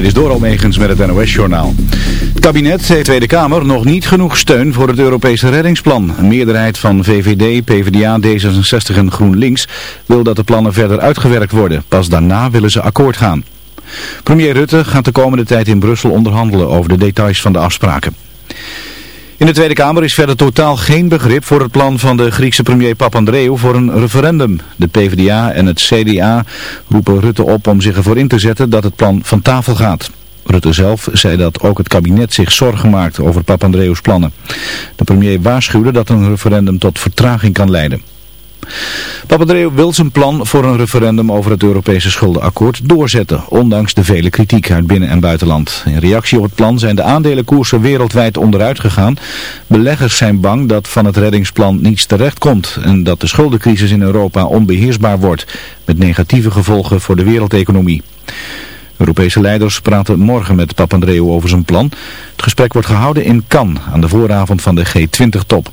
Dit is Doral Megens met het NOS-journaal. Het kabinet heeft de Tweede Kamer nog niet genoeg steun voor het Europese reddingsplan. Een meerderheid van VVD, PvdA, D66 en GroenLinks wil dat de plannen verder uitgewerkt worden. Pas daarna willen ze akkoord gaan. Premier Rutte gaat de komende tijd in Brussel onderhandelen over de details van de afspraken. In de Tweede Kamer is verder totaal geen begrip voor het plan van de Griekse premier Papandreou voor een referendum. De PvdA en het CDA roepen Rutte op om zich ervoor in te zetten dat het plan van tafel gaat. Rutte zelf zei dat ook het kabinet zich zorgen maakt over Papandreou's plannen. De premier waarschuwde dat een referendum tot vertraging kan leiden. Papandreou wil zijn plan voor een referendum over het Europese schuldenakkoord doorzetten, ondanks de vele kritiek uit binnen- en buitenland. In reactie op het plan zijn de aandelenkoersen wereldwijd onderuit gegaan. Beleggers zijn bang dat van het reddingsplan niets terecht komt en dat de schuldencrisis in Europa onbeheersbaar wordt, met negatieve gevolgen voor de wereldeconomie. Europese leiders praten morgen met Papandreou over zijn plan. Het gesprek wordt gehouden in Cannes aan de vooravond van de G20-top.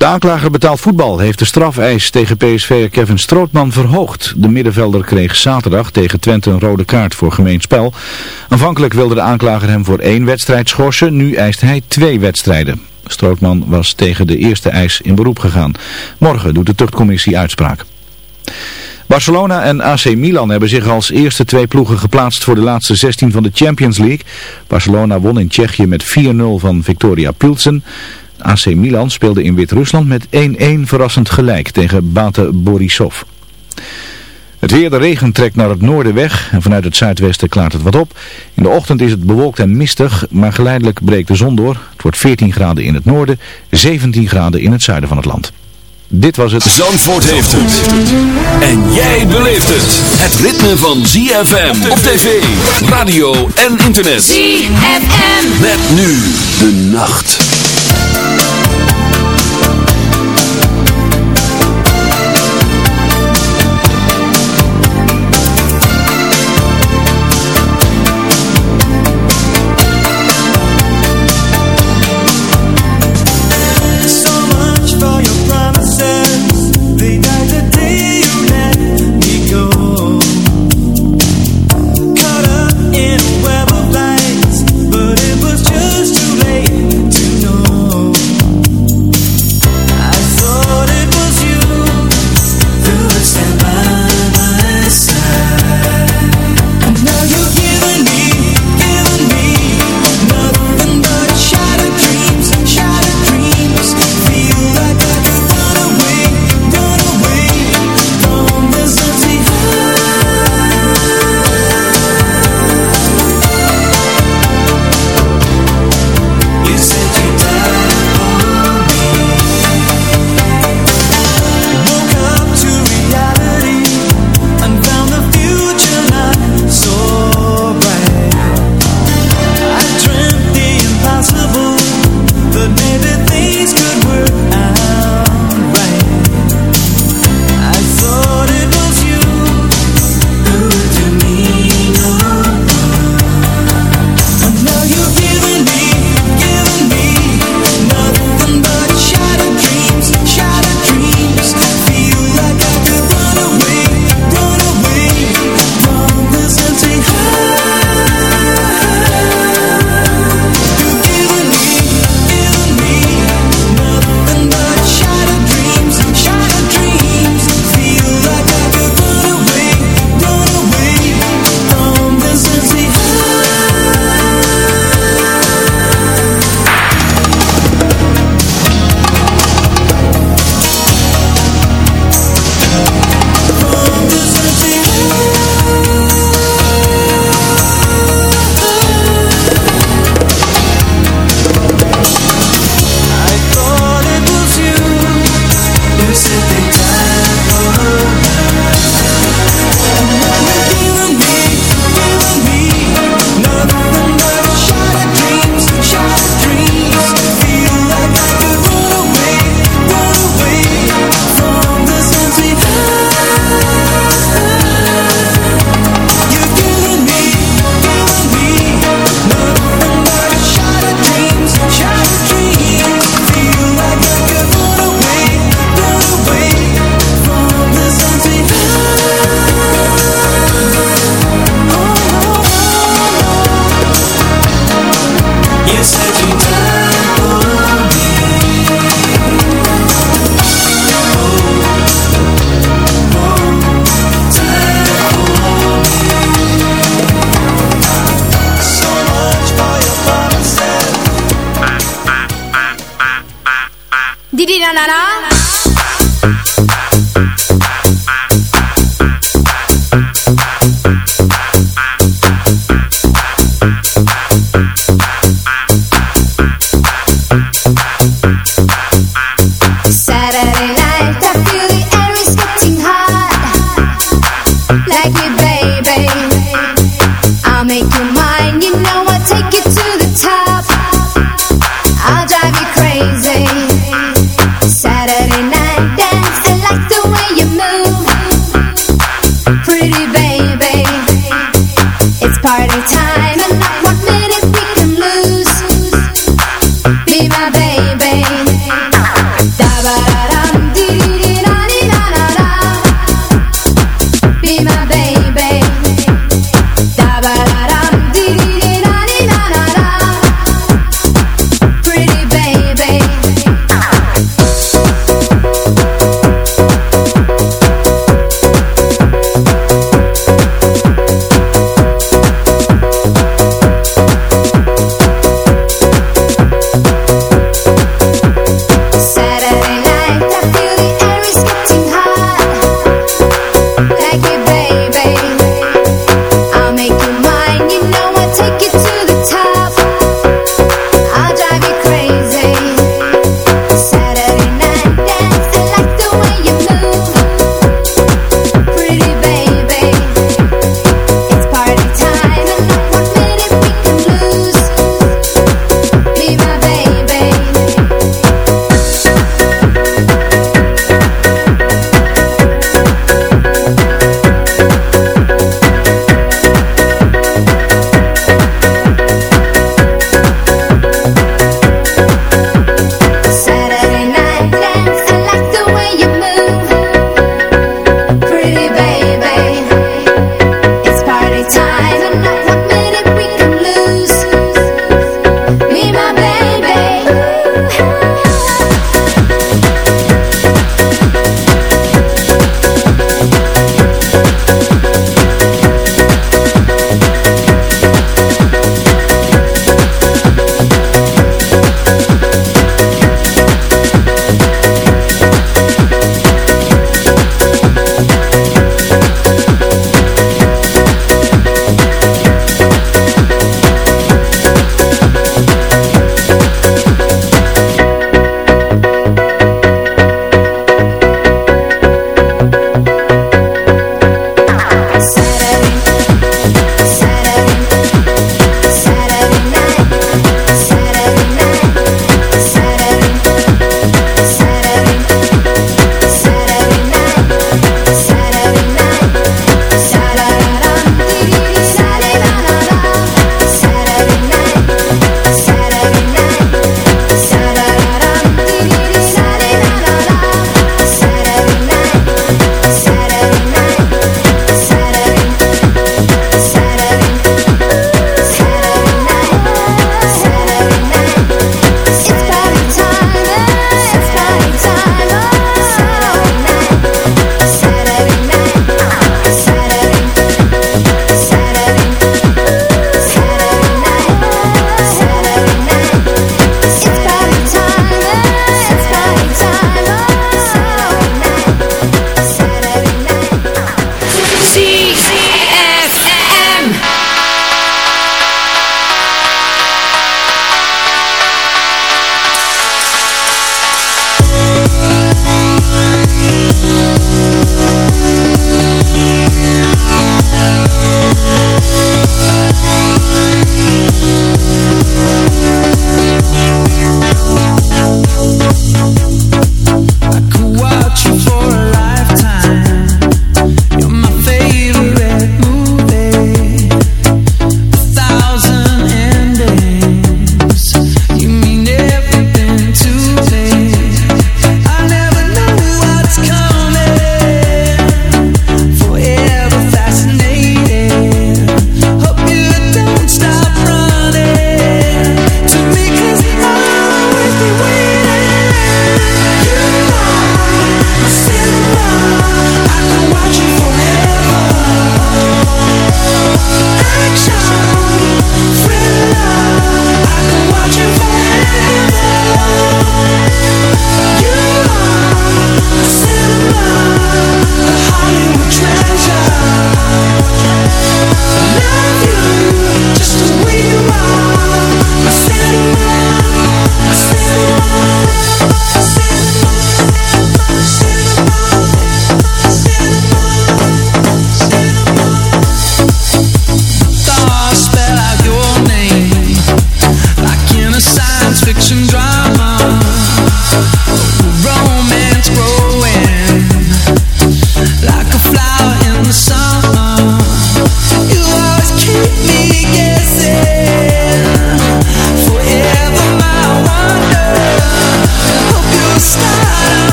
De aanklager betaald voetbal heeft de strafeis tegen PSV Kevin Strootman verhoogd. De middenvelder kreeg zaterdag tegen Twente een rode kaart voor gemeen spel. Aanvankelijk wilde de aanklager hem voor één wedstrijd schorsen, nu eist hij twee wedstrijden. Strootman was tegen de eerste eis in beroep gegaan. Morgen doet de tuchtcommissie uitspraak. Barcelona en AC Milan hebben zich als eerste twee ploegen geplaatst voor de laatste 16 van de Champions League. Barcelona won in Tsjechië met 4-0 van Victoria Pilsen. AC Milan speelde in Wit-Rusland met 1-1 verrassend gelijk tegen Bate Borisov. Het weer, de regen trekt naar het noorden weg en vanuit het zuidwesten klaart het wat op. In de ochtend is het bewolkt en mistig, maar geleidelijk breekt de zon door. Het wordt 14 graden in het noorden, 17 graden in het zuiden van het land. Dit was het... Zandvoort heeft het. En jij beleeft het. Het ritme van ZFM op tv, radio en internet. ZFM. Met nu de nacht. Like it, baby.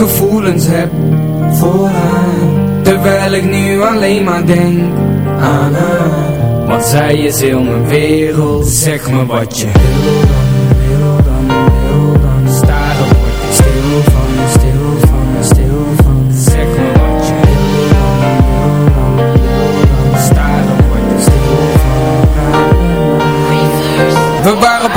gevoelens heb voor haar Terwijl ik nu alleen maar denk aan haar. Want zij is heel mijn wereld Zeg me wat je wil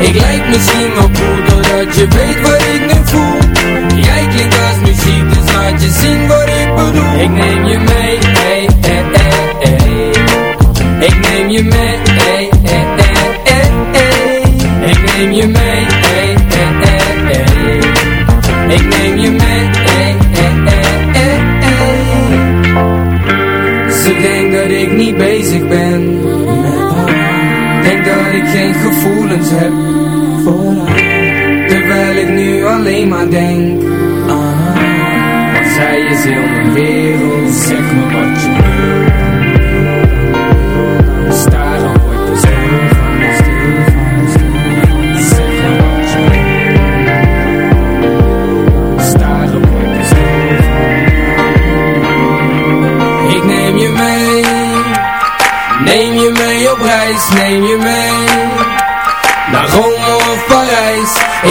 Ik lijk misschien wel cool Doordat je weet wat ik nu voel Jij klinkt als muziek Dus laat je zien wat ik bedoel Ik neem je mee hey, hey, hey, hey. Ik neem je mee hey, hey, hey, hey. Ik neem je mee hey. Ik neem je mee hey, hey, hey. Ze denkt dat ik niet ben dat ik geen gevoelens heb voor haar. Terwijl ik nu alleen maar denk haar Want zij is heel mijn wereld. Zeg me wat je wil. Sta dan word je stil van, stil van, stil van Zeg me wat je wil. Sta dan word je stil van Ik neem je mee. Neem je mee op reis, neem je mee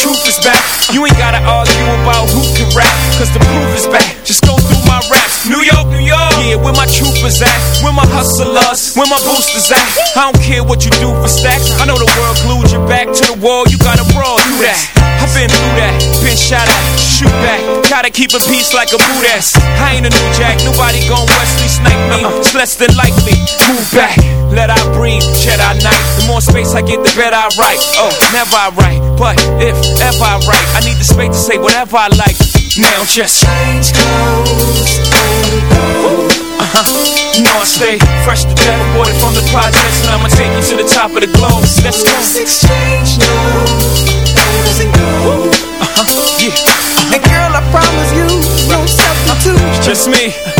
Truth is back. You ain't gotta argue about who can rap, cause the proof is back. Just go through my raps. New York, New York. Yeah, where my troopers at? Where my hustlers? Where my boosters at? I don't care what you do for stacks. I know the world glued your back to the wall. You gotta brawl through that. I've been through that, been shot at, shoot back. Gotta keep a peace like a boot ass. I ain't a new jack, nobody gon' Wesley snipe me. Uh-uh. It's less than likely. Move back, let I breathe, Jedi Knight. The more space I get, the better I write. Oh, never I write, but if ever I write, I need the space to say whatever I like. Now just change clothes and go. Uh-huh. You know I stay fresh to death, aborted from the projects, and I'ma take you to the top of the globe. Let's go. Let's exchange now. Uh-huh. Yeah. And girl, I promise you, no substitute. Just me.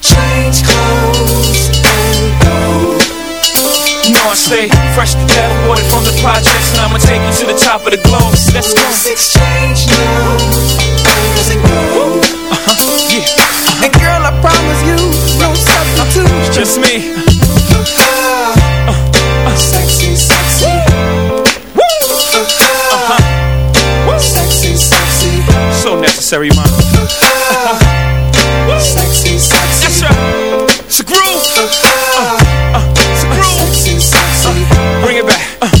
Change clothes and go. You know I stay fresh to death, aborted from the projects, and I'ma take you to the top of the globe. Let's go. Let's exchange now. Uh-huh. Yeah. And girl, I promise you, no substitute. Just me. Uh, uh, sexy, sexy. Woo! Uh-huh. Sexy, sexy. So necessary, man. It's a groove. Uh, uh, it's a groove. Uh, bring it back. Uh,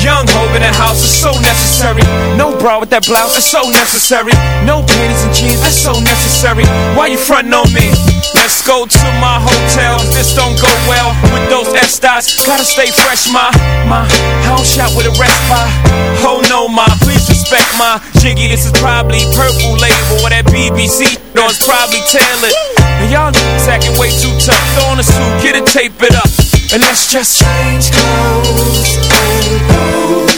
Young Hov in the house is so necessary. No bra with that blouse, that's so necessary. No panties and jeans, that's so necessary. Why you frontin' on me? Let's go to my hotel. This don't go well with those S dots. Gotta stay fresh, my my house shot with a by. Oh no, my please respect my jiggy. This is probably purple label or that BBC. Or it's probably tailored. Y'all acting way too tough. Throw on a suit, get it, tape it up, and let's just change clothes and go.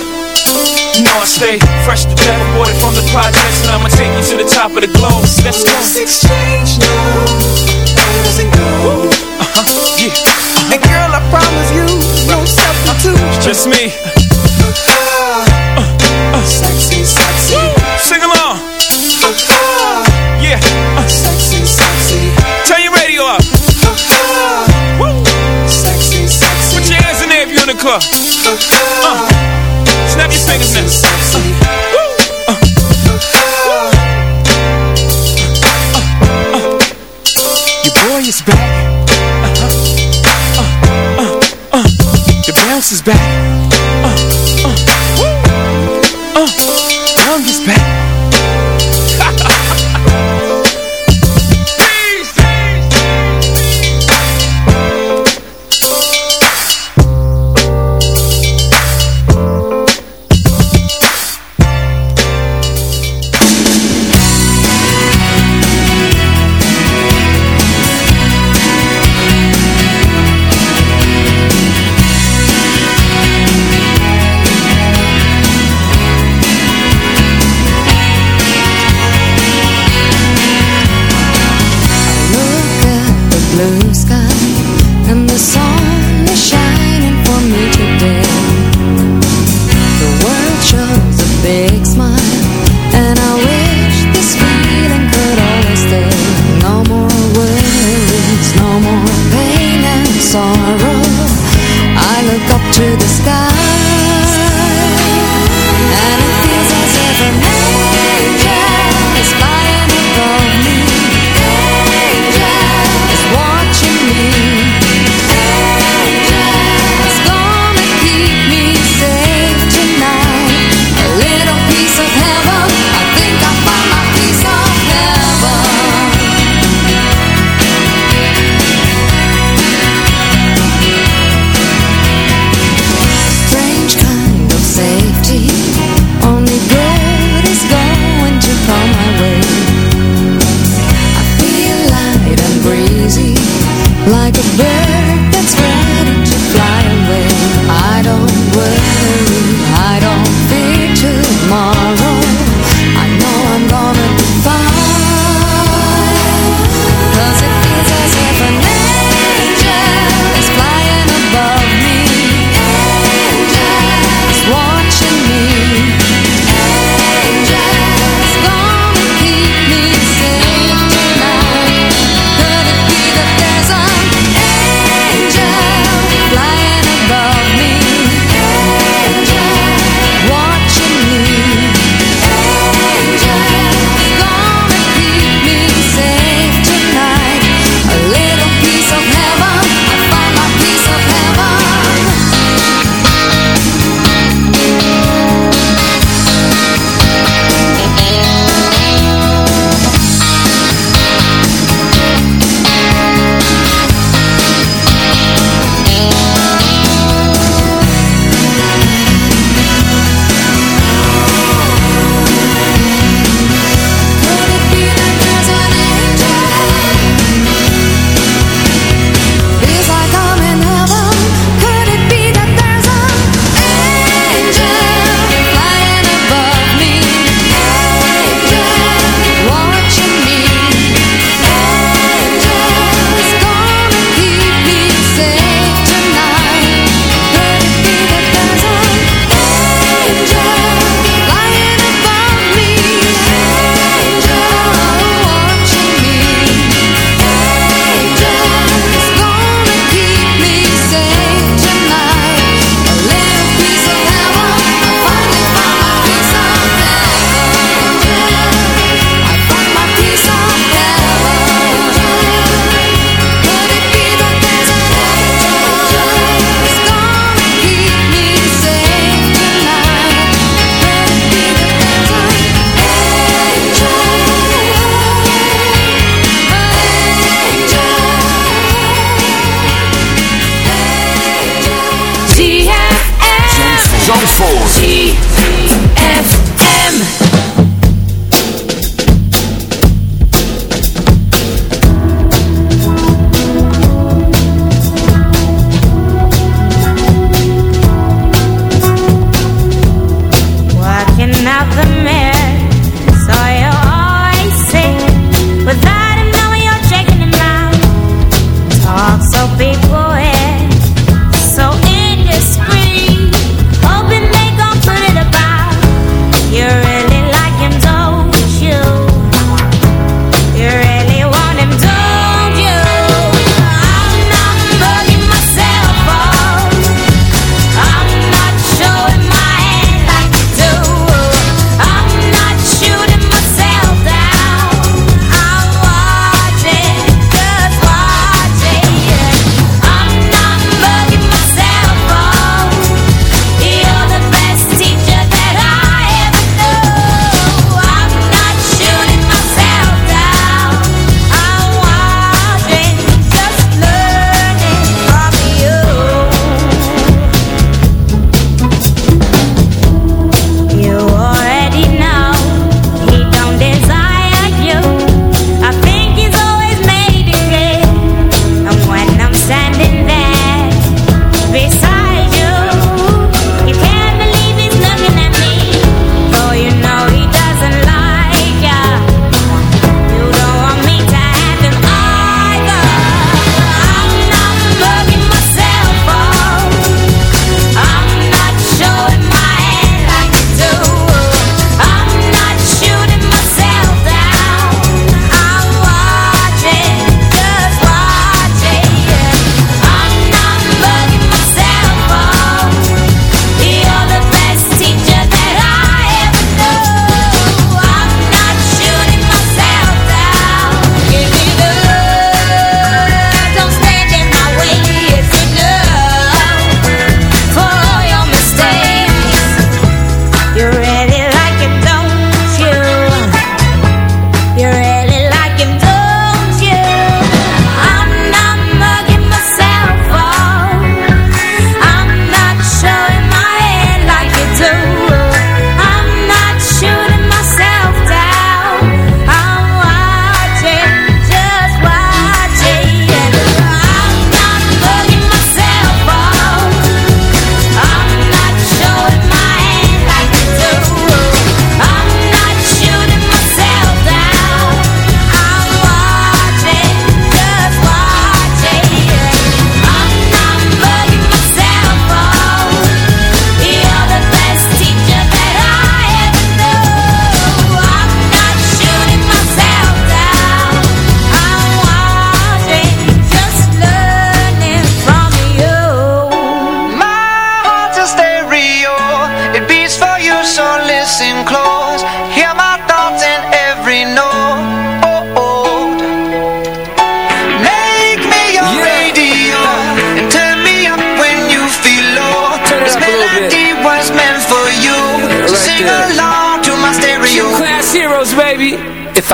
You know I stay fresh to death, aborted from the projects, and I'ma take you to the top of the globe. Let's go. Let's exchange now, and go. Uh-huh, yeah. Uh-huh. And girl, I promise you, no substitute. Just me. Тихо!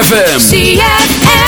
ZFM. ZFM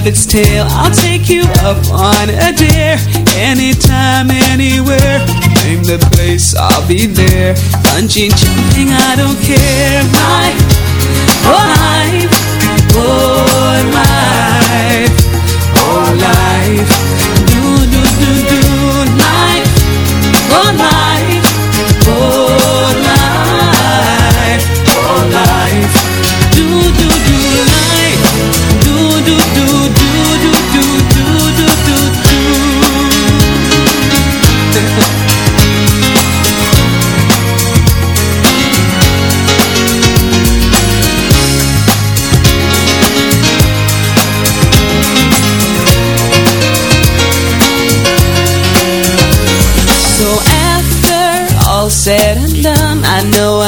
I keep a rabbit's tail. I'll take you up on a dare. Anytime, anywhere. Name the place, I'll be there. Bungee jumping, I don't care. My oh, oh life, oh life, oh life.